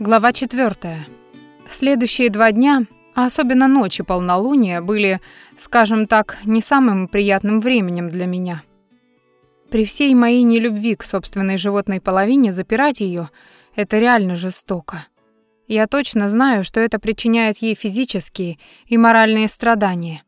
Глава 4. Следующие два дня, а особенно ночи полнолуния, были, скажем так, не самым приятным временем для меня. При всей моей нелюбви к собственной животной половине запирать ее — это реально жестоко. Я точно знаю, что это причиняет ей физические и моральные страдания.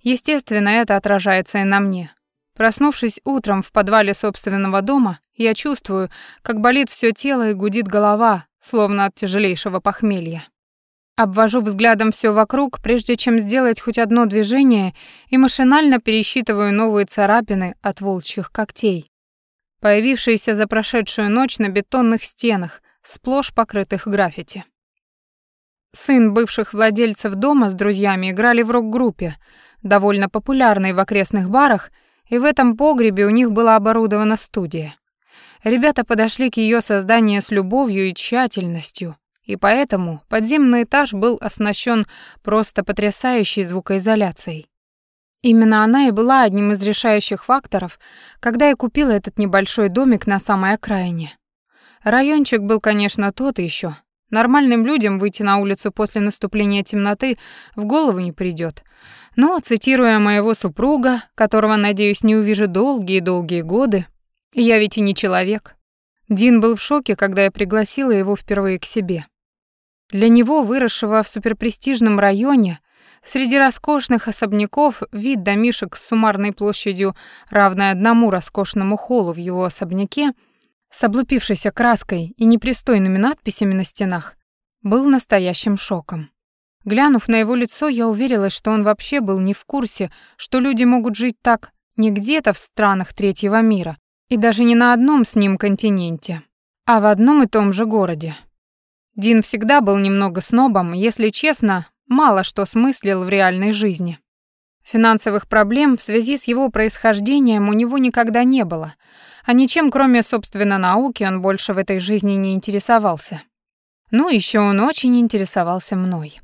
Естественно, это отражается и на мне. Проснувшись утром в подвале собственного дома, я чувствую, как болит все тело и гудит голова, словно от тяжелейшего похмелья. Обвожу взглядом все вокруг, прежде чем сделать хоть одно движение, и машинально пересчитываю новые царапины от волчьих когтей, появившиеся за прошедшую ночь на бетонных стенах, сплошь покрытых граффити. Сын бывших владельцев дома с друзьями играли в рок-группе, довольно популярной в окрестных барах, и в этом погребе у них была оборудована студия. Ребята подошли к ее созданию с любовью и тщательностью, и поэтому подземный этаж был оснащен просто потрясающей звукоизоляцией. Именно она и была одним из решающих факторов, когда я купила этот небольшой домик на самой окраине. Райончик был, конечно, тот еще. Нормальным людям выйти на улицу после наступления темноты в голову не придет. Но, цитируя моего супруга, которого, надеюсь, не увижу долгие-долгие годы, я ведь и не человек. Дин был в шоке, когда я пригласила его впервые к себе. Для него, выросшего в суперпрестижном районе, среди роскошных особняков, вид домишек с суммарной площадью, равной одному роскошному холлу в его особняке, с облупившейся краской и непристойными надписями на стенах, был настоящим шоком. Глянув на его лицо, я уверилась, что он вообще был не в курсе, что люди могут жить так не где-то в странах третьего мира, и даже не на одном с ним континенте, а в одном и том же городе. Дин всегда был немного снобом, если честно, мало что смыслил в реальной жизни. Финансовых проблем в связи с его происхождением у него никогда не было, а ничем, кроме, собственно, науки, он больше в этой жизни не интересовался. Ну, еще он очень интересовался мной.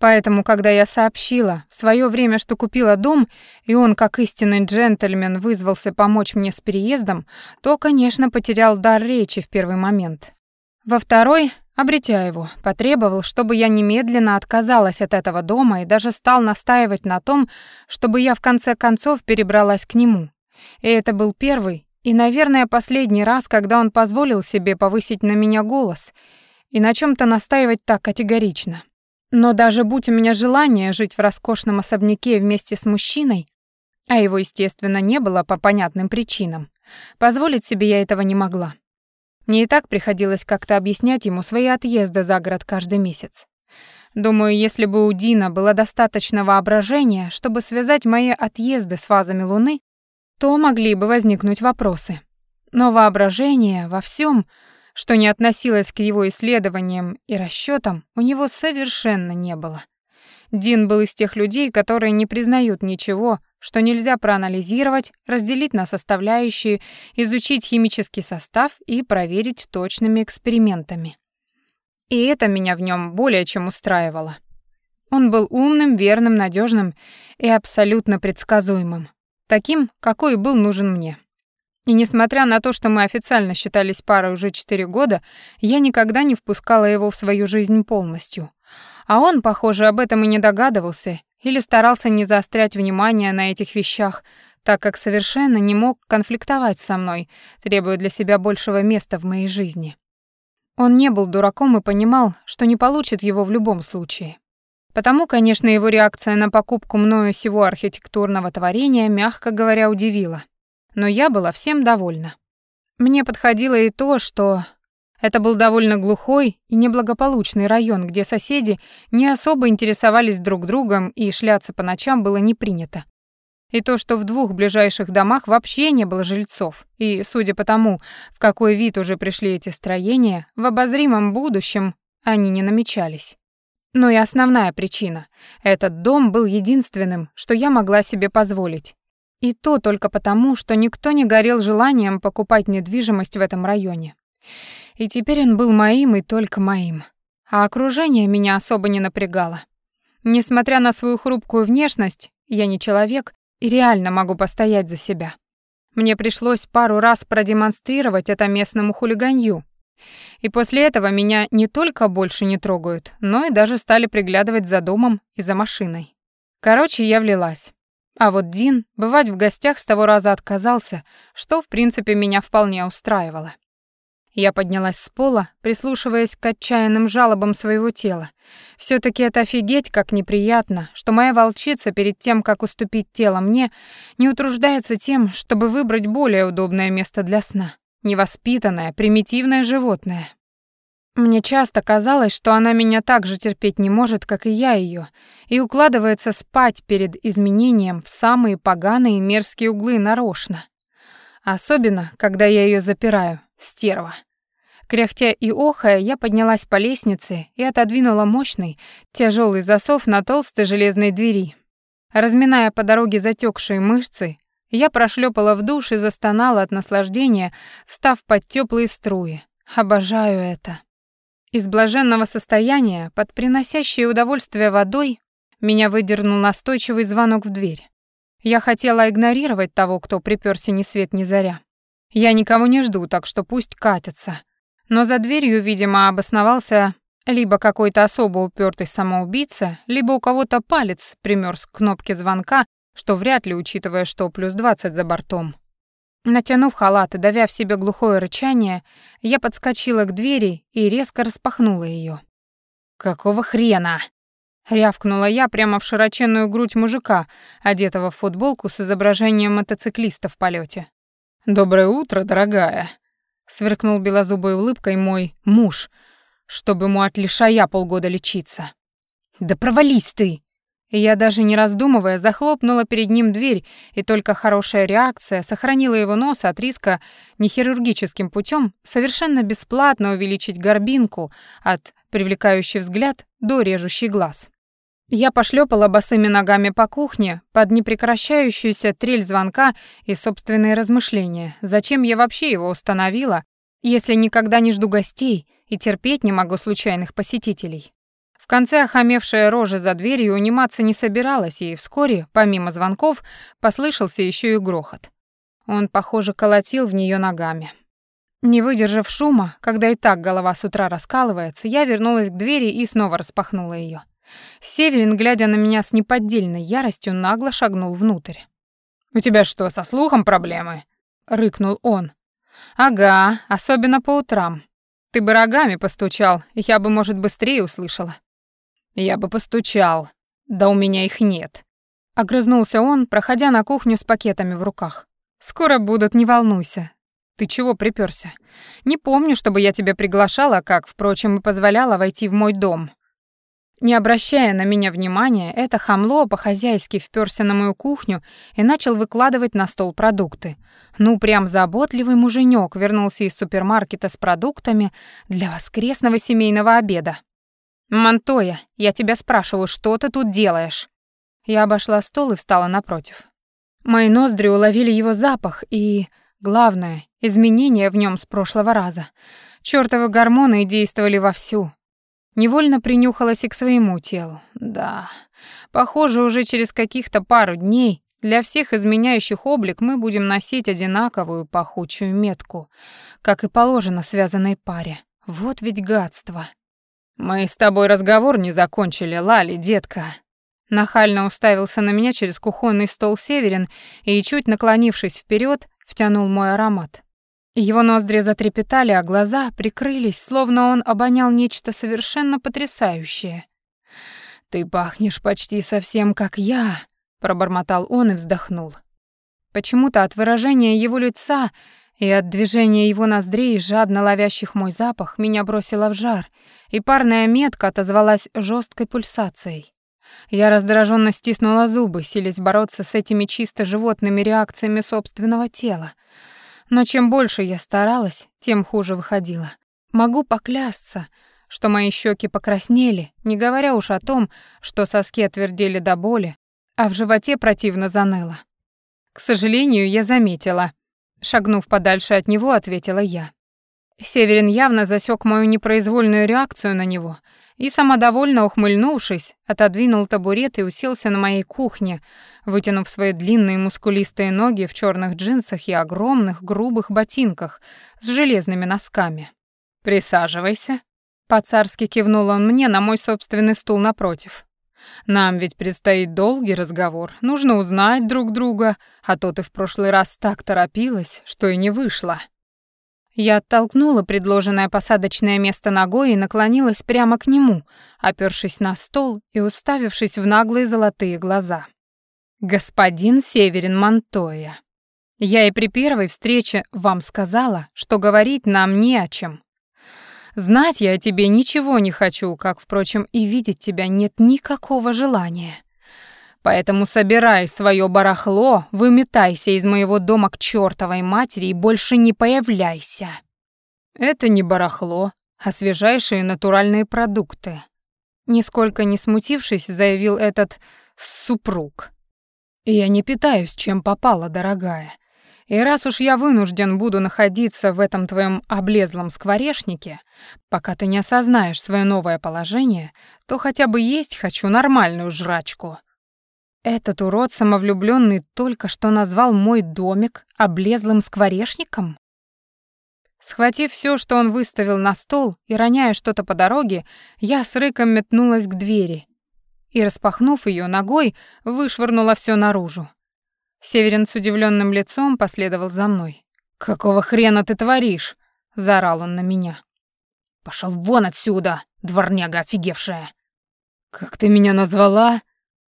Поэтому, когда я сообщила в свое время, что купила дом, и он, как истинный джентльмен, вызвался помочь мне с переездом, то, конечно, потерял дар речи в первый момент. Во второй, обретя его, потребовал, чтобы я немедленно отказалась от этого дома и даже стал настаивать на том, чтобы я в конце концов перебралась к нему. И это был первый и, наверное, последний раз, когда он позволил себе повысить на меня голос и на чем то настаивать так категорично. Но даже будь у меня желание жить в роскошном особняке вместе с мужчиной, а его, естественно, не было по понятным причинам, позволить себе я этого не могла. Мне и так приходилось как-то объяснять ему свои отъезды за город каждый месяц. Думаю, если бы у Дина было достаточно воображения, чтобы связать мои отъезды с фазами Луны, то могли бы возникнуть вопросы. Но воображение во всем что не относилось к его исследованиям и расчетам, у него совершенно не было. Дин был из тех людей, которые не признают ничего, что нельзя проанализировать, разделить на составляющие, изучить химический состав и проверить точными экспериментами. И это меня в нем более чем устраивало. Он был умным, верным, надежным и абсолютно предсказуемым, таким, какой был нужен мне. И несмотря на то, что мы официально считались парой уже четыре года, я никогда не впускала его в свою жизнь полностью. А он, похоже, об этом и не догадывался или старался не заострять внимание на этих вещах, так как совершенно не мог конфликтовать со мной, требуя для себя большего места в моей жизни. Он не был дураком и понимал, что не получит его в любом случае. Потому, конечно, его реакция на покупку мною всего архитектурного творения, мягко говоря, удивила но я была всем довольна. Мне подходило и то, что это был довольно глухой и неблагополучный район, где соседи не особо интересовались друг другом и шляться по ночам было не принято. И то, что в двух ближайших домах вообще не было жильцов, и, судя по тому, в какой вид уже пришли эти строения, в обозримом будущем они не намечались. Но и основная причина — этот дом был единственным, что я могла себе позволить, и то только потому, что никто не горел желанием покупать недвижимость в этом районе. И теперь он был моим и только моим. А окружение меня особо не напрягало. Несмотря на свою хрупкую внешность, я не человек и реально могу постоять за себя. Мне пришлось пару раз продемонстрировать это местному хулиганью, И после этого меня не только больше не трогают, но и даже стали приглядывать за домом и за машиной. Короче, я влилась. А вот Дин бывать в гостях с того раза отказался, что, в принципе, меня вполне устраивало. Я поднялась с пола, прислушиваясь к отчаянным жалобам своего тела. все таки это офигеть как неприятно, что моя волчица перед тем, как уступить тело мне, не утруждается тем, чтобы выбрать более удобное место для сна. Невоспитанное, примитивное животное. Мне часто казалось, что она меня так же терпеть не может, как и я ее, и укладывается спать перед изменением в самые поганые и мерзкие углы нарочно. Особенно, когда я ее запираю, стерва. Кряхтя и охая, я поднялась по лестнице и отодвинула мощный, тяжелый засов на толстой железной двери. Разминая по дороге затекшие мышцы, я прошлепала в душ и застонала от наслаждения, встав под теплые струи. Обожаю это. Из блаженного состояния, под приносящей удовольствие водой, меня выдернул настойчивый звонок в дверь. Я хотела игнорировать того, кто припёрся ни свет ни заря. Я никого не жду, так что пусть катятся. Но за дверью, видимо, обосновался либо какой-то особо упертый самоубийца, либо у кого-то палец примерз к кнопке звонка, что вряд ли, учитывая, что плюс двадцать за бортом. Натянув халат и давя в себе глухое рычание, я подскочила к двери и резко распахнула ее. «Какого хрена?» Рявкнула я прямо в широченную грудь мужика, одетого в футболку с изображением мотоциклиста в полете. «Доброе утро, дорогая!» Сверкнул белозубой улыбкой мой муж, чтобы ему от лишая полгода лечиться. «Да провались ты!» Я даже не раздумывая захлопнула перед ним дверь, и только хорошая реакция сохранила его нос от риска нехирургическим путем совершенно бесплатно увеличить горбинку от привлекающий взгляд до режущий глаз. Я пошлепала босыми ногами по кухне под непрекращающуюся трель звонка и собственные размышления, зачем я вообще его установила, если никогда не жду гостей и терпеть не могу случайных посетителей. Конце охамевшая рожа за дверью униматься не собиралась, и вскоре, помимо звонков, послышался еще и грохот. Он, похоже, колотил в нее ногами. Не выдержав шума, когда и так голова с утра раскалывается, я вернулась к двери и снова распахнула ее. Северин, глядя на меня с неподдельной яростью, нагло шагнул внутрь. «У тебя что, со слухом проблемы?» — рыкнул он. «Ага, особенно по утрам. Ты бы рогами постучал, я бы, может, быстрее услышала». «Я бы постучал. Да у меня их нет». Огрызнулся он, проходя на кухню с пакетами в руках. «Скоро будут, не волнуйся. Ты чего припёрся? Не помню, чтобы я тебя приглашала, как, впрочем, и позволяла войти в мой дом. Не обращая на меня внимания, это хамло по-хозяйски впёрся на мою кухню и начал выкладывать на стол продукты. Ну, прям заботливый муженек вернулся из супермаркета с продуктами для воскресного семейного обеда. «Монтоя, я тебя спрашиваю, что ты тут делаешь?» Я обошла стол и встала напротив. Мои ноздри уловили его запах и, главное, изменения в нем с прошлого раза. Чёртовы гормоны действовали вовсю. Невольно принюхалась и к своему телу. Да, похоже, уже через каких-то пару дней для всех изменяющих облик мы будем носить одинаковую пахучую метку, как и положено связанной паре. Вот ведь гадство. Мы с тобой разговор не закончили, Лали, детка. Нахально уставился на меня через кухонный стол Северин и, чуть наклонившись вперед, втянул мой аромат. Его ноздри затрепетали, а глаза прикрылись, словно он обонял нечто совершенно потрясающее. «Ты пахнешь почти совсем как я», — пробормотал он и вздохнул. Почему-то от выражения его лица и от движения его ноздрей, жадно ловящих мой запах, меня бросило в жар, и парная метка отозвалась жесткой пульсацией. Я раздраженно стиснула зубы, силясь бороться с этими чисто животными реакциями собственного тела — но чем больше я старалась, тем хуже выходило. Могу поклясться, что мои щеки покраснели, не говоря уж о том, что соски отвердели до боли, а в животе противно заныло. К сожалению, я заметила. Шагнув подальше от него, ответила я. Северин явно засек мою непроизвольную реакцию на него — и, самодовольно ухмыльнувшись, отодвинул табурет и уселся на моей кухне, вытянув свои длинные мускулистые ноги в черных джинсах и огромных грубых ботинках с железными носками. «Присаживайся», — по-царски кивнул он мне на мой собственный стул напротив. «Нам ведь предстоит долгий разговор, нужно узнать друг друга, а то ты в прошлый раз так торопилась, что и не вышло». Я оттолкнула предложенное посадочное место ногой и наклонилась прямо к нему, опёршись на стол и уставившись в наглые золотые глаза. «Господин Северин Монтоя, я и при первой встрече вам сказала, что говорить нам не о чем. Знать я о тебе ничего не хочу, как, впрочем, и видеть тебя нет никакого желания. Поэтому собирай свое барахло, выметайся из моего дома к чертовой матери и больше не появляйся. Это не барахло, а свежайшие натуральные продукты. Нисколько не смутившись, заявил этот супруг. Я не питаюсь, чем попало, дорогая. И раз уж я вынужден буду находиться в этом твоем облезлом скворечнике, пока ты не осознаешь свое новое положение, то хотя бы есть хочу нормальную жрачку. Этот урод самовлюбленный только что назвал мой домик облезлым скворечником? Схватив все, что он выставил на стол и роняя что-то по дороге, я с рыком метнулась к двери и, распахнув ее ногой, вышвырнула все наружу. Северин с удивленным лицом последовал за мной. «Какого хрена ты творишь?» — заорал он на меня. «Пошел вон отсюда, дворняга офигевшая!» «Как ты меня назвала?»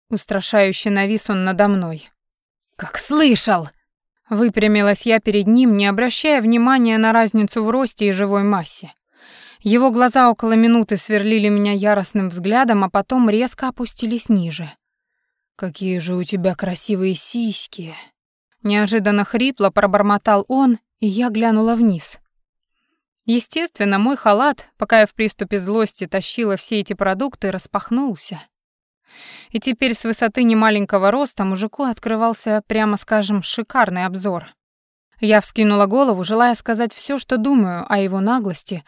Устрашающе навис он надо мной. «Как слышал!» Выпрямилась я перед ним, не обращая внимания на разницу в росте и живой массе. Его глаза около минуты сверлили меня яростным взглядом, а потом резко опустились ниже. «Какие же у тебя красивые сиськи!» Неожиданно хрипло пробормотал он, и я глянула вниз. Естественно, мой халат, пока я в приступе злости тащила все эти продукты, распахнулся. И теперь с высоты немаленького роста мужику открывался, прямо скажем, шикарный обзор. Я вскинула голову, желая сказать все, что думаю о его наглости,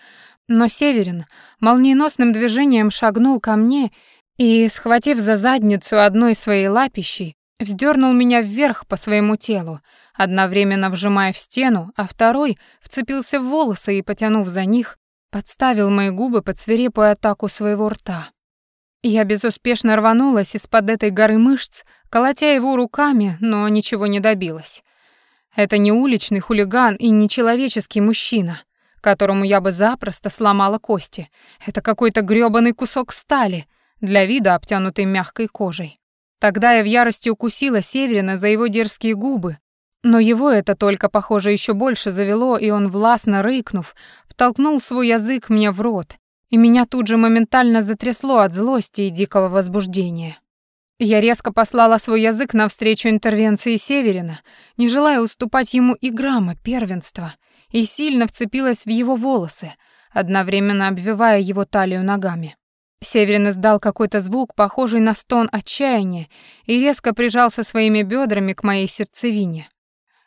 но Северин молниеносным движением шагнул ко мне и, схватив за задницу одной своей лапищей, вздернул меня вверх по своему телу, одновременно вжимая в стену, а второй вцепился в волосы и, потянув за них, подставил мои губы под свирепую атаку своего рта. Я безуспешно рванулась из-под этой горы мышц, колотя его руками, но ничего не добилась. Это не уличный хулиган и не человеческий мужчина, которому я бы запросто сломала кости. Это какой-то грёбаный кусок стали — для вида обтянутый мягкой кожей. Тогда я в ярости укусила Северина за его дерзкие губы, но его это только, похоже, еще больше завело, и он, властно рыкнув, втолкнул свой язык мне в рот, и меня тут же моментально затрясло от злости и дикого возбуждения. Я резко послала свой язык навстречу интервенции Северина, не желая уступать ему и грамма первенства, и сильно вцепилась в его волосы, одновременно обвивая его талию ногами. Северин издал какой-то звук, похожий на стон отчаяния, и резко прижался своими бедрами к моей сердцевине.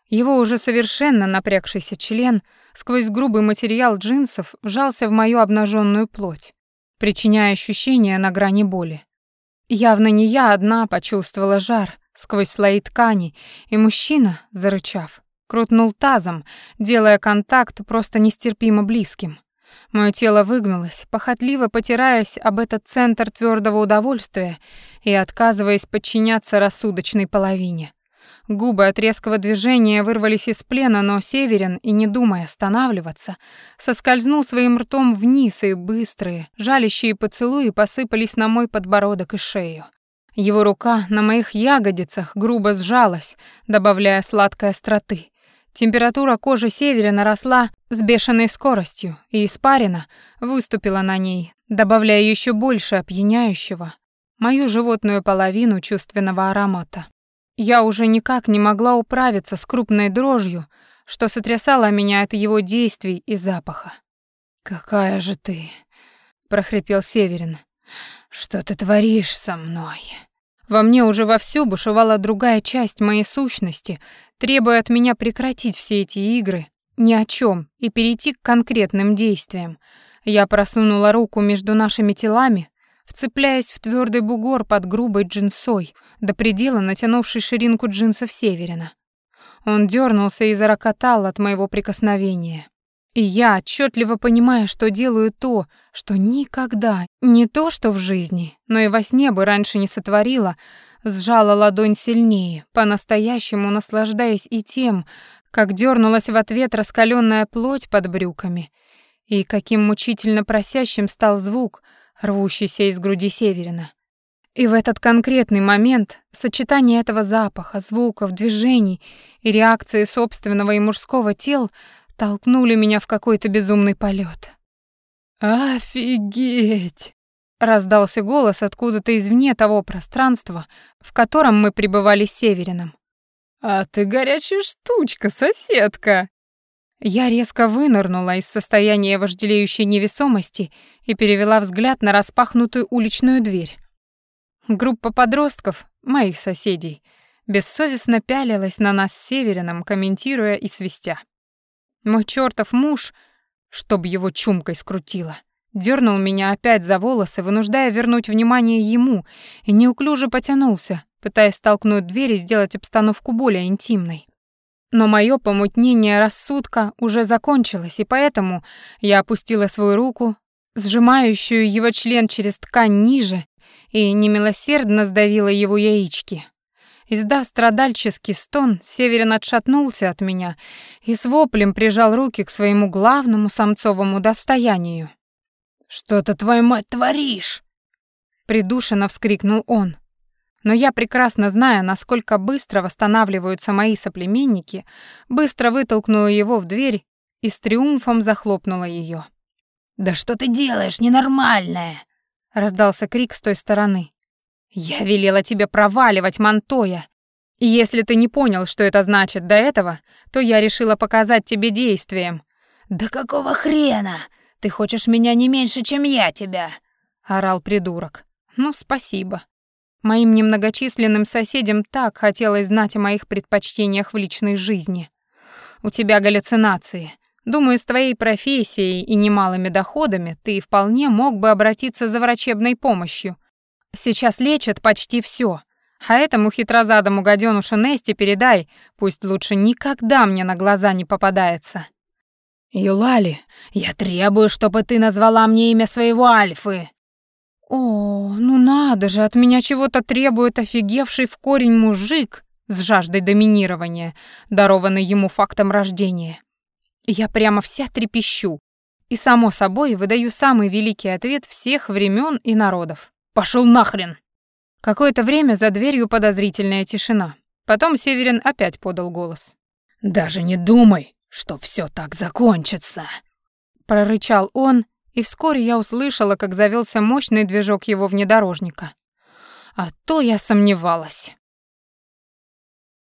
Его уже совершенно напрягшийся член сквозь грубый материал джинсов вжался в мою обнаженную плоть, причиняя ощущение на грани боли. Явно не я одна почувствовала жар сквозь слои ткани, и мужчина, зарычав, крутнул тазом, делая контакт просто нестерпимо близким. Мое тело выгнулось, похотливо потираясь об этот центр твердого удовольствия и отказываясь подчиняться рассудочной половине. Губы от резкого движения вырвались из плена, но Северин, и не думая останавливаться, соскользнул своим ртом вниз, и быстрые, жалящие поцелуи посыпались на мой подбородок и шею. Его рука на моих ягодицах грубо сжалась, добавляя сладкой остроты. Температура кожи Северина росла с бешеной скоростью, и испарина выступила на ней, добавляя еще больше опьяняющего, мою животную половину чувственного аромата. Я уже никак не могла управиться с крупной дрожью, что сотрясало меня от его действий и запаха. «Какая же ты!» — прохрипел Северин. «Что ты творишь со мной?» Во мне уже вовсю бушевала другая часть моей сущности, требуя от меня прекратить все эти игры ни о чем и перейти к конкретным действиям. Я просунула руку между нашими телами, вцепляясь в твердый бугор под грубой джинсой, до предела натянувшей ширинку джинсов Северина. Он дернулся и зарокотал от моего прикосновения. И я отчетливо понимаю, что делаю то, что никогда, не то что в жизни, но и во сне бы раньше не сотворила, сжала ладонь сильнее, по-настоящему наслаждаясь и тем, как дернулась в ответ раскаленная плоть под брюками, и каким мучительно просящим стал звук, рвущийся из груди Северина. И в этот конкретный момент сочетание этого запаха, звуков, движений и реакции собственного и мужского тел толкнули меня в какой-то безумный полет. «Офигеть!» — раздался голос откуда-то извне того пространства, в котором мы пребывали с Северином. «А ты горячая штучка, соседка!» Я резко вынырнула из состояния вожделеющей невесомости и перевела взгляд на распахнутую уличную дверь. Группа подростков, моих соседей, бессовестно пялилась на нас с Северином, комментируя и свистя. Мой чёртов муж, чтоб его чумкой скрутило, дернул меня опять за волосы, вынуждая вернуть внимание ему, и неуклюже потянулся, пытаясь столкнуть дверь и сделать обстановку более интимной. Но мое помутнение рассудка уже закончилось, и поэтому я опустила свою руку, сжимающую его член через ткань ниже, и немилосердно сдавила его яички. Издав страдальческий стон, Северин отшатнулся от меня и с воплем прижал руки к своему главному самцовому достоянию. «Что ты, твою мать, творишь?» Придушенно вскрикнул он. Но я, прекрасно зная, насколько быстро восстанавливаются мои соплеменники, быстро вытолкнула его в дверь и с триумфом захлопнула ее. «Да что ты делаешь, ненормальная?» — раздался крик с той стороны. «Я велела тебе проваливать, Монтоя. И если ты не понял, что это значит до этого, то я решила показать тебе действием». «Да какого хрена? Ты хочешь меня не меньше, чем я тебя?» — орал придурок. «Ну, спасибо». Моим немногочисленным соседям так хотелось знать о моих предпочтениях в личной жизни. У тебя галлюцинации. Думаю, с твоей профессией и немалыми доходами ты вполне мог бы обратиться за врачебной помощью. Сейчас лечат почти все. А этому хитрозадому гаденушу Нести передай, пусть лучше никогда мне на глаза не попадается. Юлали, я требую, чтобы ты назвала мне имя своего Альфы. О, ну надо же, от меня чего-то требует офигевший в корень мужик с жаждой доминирования, дарованный ему фактом рождения. Я прямо вся трепещу и, само собой, выдаю самый великий ответ всех времен и народов. Пошел нахрен!» Какое-то время за дверью подозрительная тишина. Потом Северин опять подал голос. «Даже не думай, что все так закончится!» Прорычал он, и вскоре я услышала, как завелся мощный движок его внедорожника. А то я сомневалась.